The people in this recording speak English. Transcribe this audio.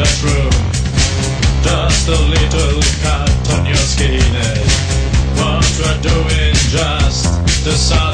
that room. Just a little cut on your skin. What we're doing, just the sound.